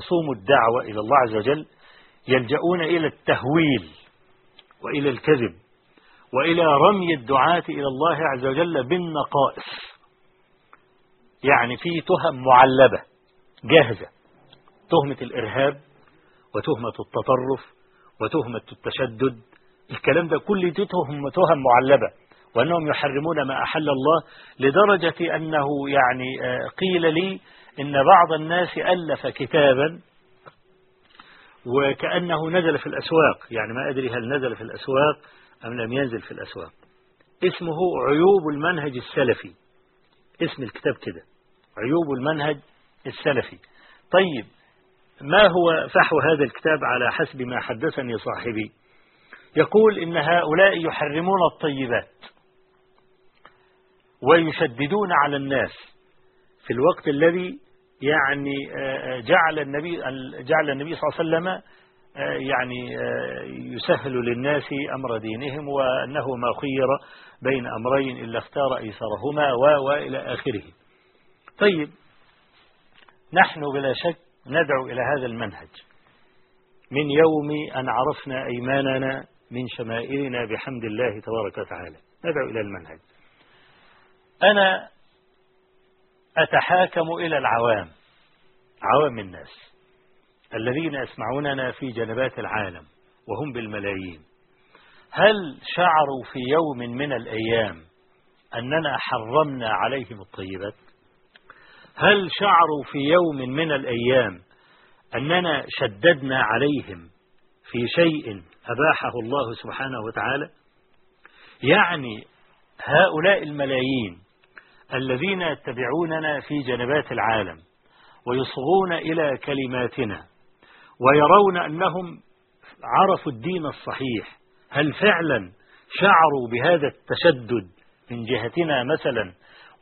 خصوم الدعوة إلى الله عز وجل يلجؤون إلى التهويل وإلى الكذب وإلى رمي الدعاة إلى الله عز وجل بالنقائص. يعني في تهم معلبة جاهزة تهمة الإرهاب وتهمة التطرف وتهمة التشدد. الكلام ده كل دي تهم تهم معلبة وأنهم يحرمون ما أحل الله لدرجة أنه يعني قيل لي إن بعض الناس ألف كتابا وكأنه نزل في الأسواق. يعني ما أدري هل نزل في الأسواق أم لم ينزل في الأسواق. اسمه عيوب المنهج السلفي. اسم الكتاب كده. عيوب المنهج السلفي. طيب ما هو فحو هذا الكتاب على حسب ما حدثني صاحبي؟ يقول إن هؤلاء يحرمون الطيبات ويشددون على الناس. في الوقت الذي يعني جعل النبي جعل النبي صلى الله عليه وسلم يعني يسهل للناس أمر دينهم وأنه ما خير بين أمرين إلا اختار أيسرهما وإلى آخره. طيب نحن بلا شك ندعو إلى هذا المنهج. من يوم أن عرفنا أيماننا من شمائلنا بحمد الله تبارك وتعالى. ندعو إلى المنهج. أنا أتحاكم إلى العوام عوام الناس الذين يسمعوننا في جنبات العالم وهم بالملايين. هل شعروا في يوم من الأيام أننا حرمنا عليهم الطيبات؟ هل شعروا في يوم من الأيام أننا شددنا عليهم في شيء أباحه الله سبحانه وتعالى؟ يعني هؤلاء الملايين الذين يتبعوننا في جنبات العالم ويصغون إلى كلماتنا ويرون أنهم عرفوا الدين الصحيح هل فعلا شعروا بهذا التشدد من جهتنا مثلا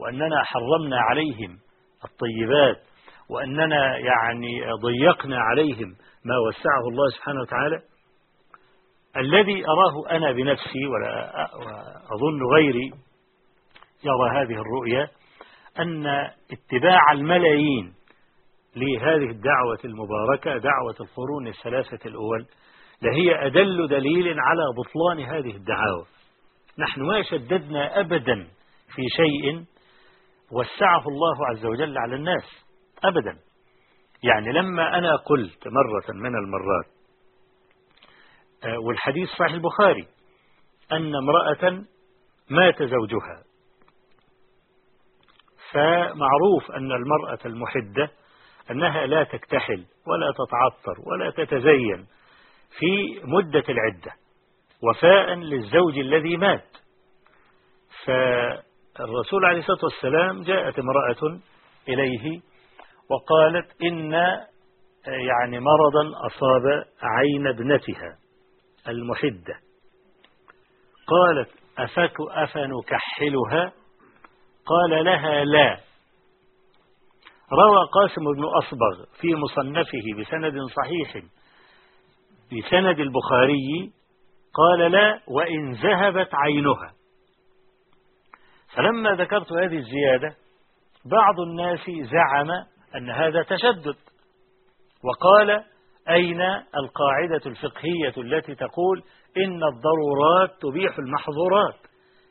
وأننا حرمنا عليهم الطيبات وأننا يعني ضيقنا عليهم ما وسعه الله سبحانه وتعالى؟ الذي أراه أنا بنفسي ولا أظن غيري يرى هذه الرؤية أن اتباع الملايين لهذه الدعوة المباركة دعوة القرون الثلاثة الأول لهي أدل دليل على بطلان هذه الدعاوى. نحن ما شددنا أبدا في شيء وسعه الله عز وجل على الناس أبدا. يعني لما أنا قلت مرة من المرات والحديث صحيح البخاري أن امرأة مات زوجها. فمعروف أن المرأة المحدة أنها لا تكتحل ولا تتعطر ولا تتزين في مدة العدة وفاء للزوج الذي مات. فالرسول عليه الصلاة والسلام جاءت امرأة إليه وقالت إن يعني مرضا أصاب عين ابنتها المحدة. قالت أفك أفنكحلها؟ قال لها لا. روى قاسم بن أصبغ في مصنفه بسند صحيح بسند البخاري قال لا وإن ذهبت عينها. فلما ذكرت هذه الزيادة بعض الناس زعم أن هذا تشدد وقال أين القاعدة الفقهية التي تقول إن الضرورات تبيح المحظورات؟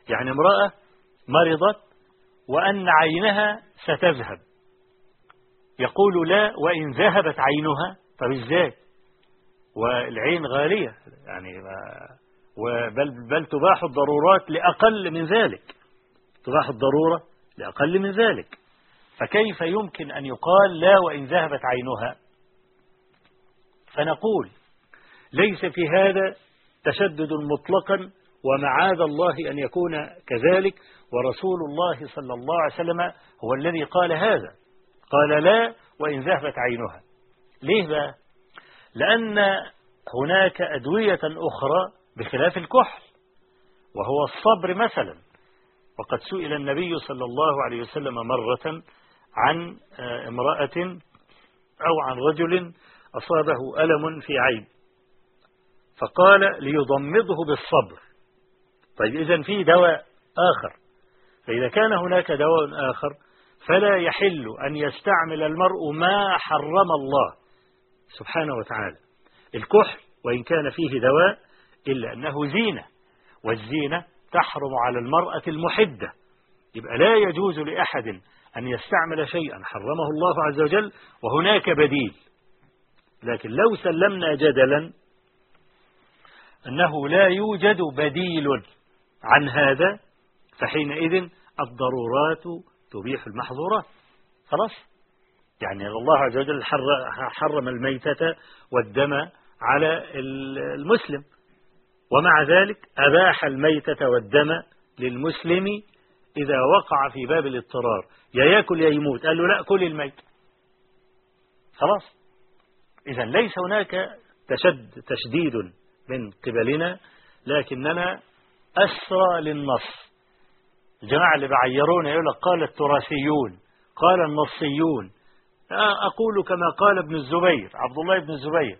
يعني امرأة مرضت وأن عينها ستذهب. يقول لا وإن ذهبت عينها طب إزاي والعين غالية يعني بل, بل تباح الضرورات لأقل من ذلك. تباح الضرورة لأقل من ذلك. فكيف يمكن أن يقال لا وإن ذهبت عينها؟ فنقول ليس في هذا تشدد مطلقا ومعاذ الله أن يكون كذلك ورسول الله صلى الله عليه وسلم هو الذي قال هذا. قال لا وإن ذهبت عينها. ليه بقى؟ لأن هناك أدوية أخرى بخلاف الكحل وهو الصبر مثلا. وقد سئل النبي صلى الله عليه وسلم مرة عن امرأة أو عن رجل أصابه ألم في عين فقال ليضمضه بالصبر. طيب إذا في دواء آخر. فإذا كان هناك دواء آخر فلا يحل أن يستعمل المرء ما حرم الله سبحانه وتعالى. الكحل وإن كان فيه دواء إلا أنه زينة. والزينة تحرم على المرأة المحدة. يبقى لا يجوز لأحد أن يستعمل شيئا حرمه الله عز وجل وهناك بديل. لكن لو سلمنا جدلا أنه لا يوجد بديل. عن هذا فحينئذ الضرورات تبيح المحظورات. خلاص؟ يعني الله عز وجل حرم الميتة والدم على المسلم. ومع ذلك أباح الميتة والدم للمسلم إذا وقع في باب الاضطرار. يا ياكل يا يموت. قال له لا كل الميت. خلاص؟ إذا ليس هناك تشد تشديد من قبلنا لكننا أسرى للنص. الجماعة اللي بعيرون يقول لك قال التراثيون قال النصيون. أقول كما قال ابن الزبير عبد الله بن الزبير.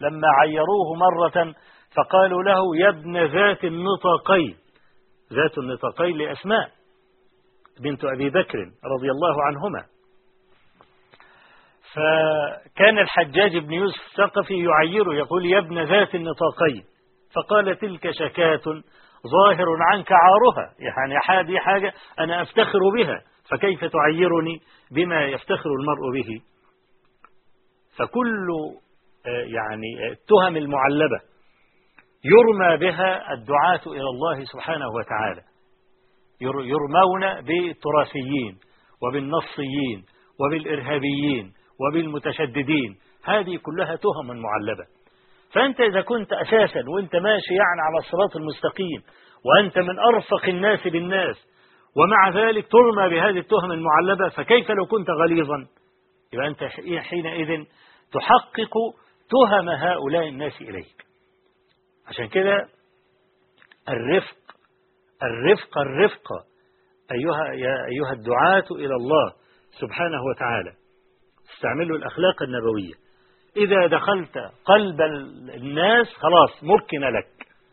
لما عيروه مرة فقالوا له يا ابن ذات النطاقين ذات النطاقين لأسماء بنت أبي بكر رضي الله عنهما. فكان الحجاج بن يوسف الثقفي يعيره يقول يا ابن ذات النطاقين فقال تلك شكاة ظاهر عنك عارها. يعني هذه حاجة أنا أفتخر بها. فكيف تعيرني بما يفتخر المرء به؟ فكل آه، يعني التهم المعلبة يرمى بها الدعاة إلى الله سبحانه وتعالى. يرمون بالتراثيين وبالنصيين وبالإرهابيين وبالمتشددين. هذه كلها تهم معلبة. فأنت إذا كنت أساسا وأنت ماشي يعني على الصراط المستقيم وأنت من أرفق الناس بالناس ومع ذلك ترمى بهذه التهم المعلبة فكيف لو كنت غليظا؟ يبقى أنت حينئذ تحقق تهم هؤلاء الناس إليك. عشان كده الرفق الرفق الرفق أيها, يا أيها الدعاة إلى الله سبحانه وتعالى استعملوا الأخلاق النبوية. إذا دخلت قلب الناس خلاص مكن لك.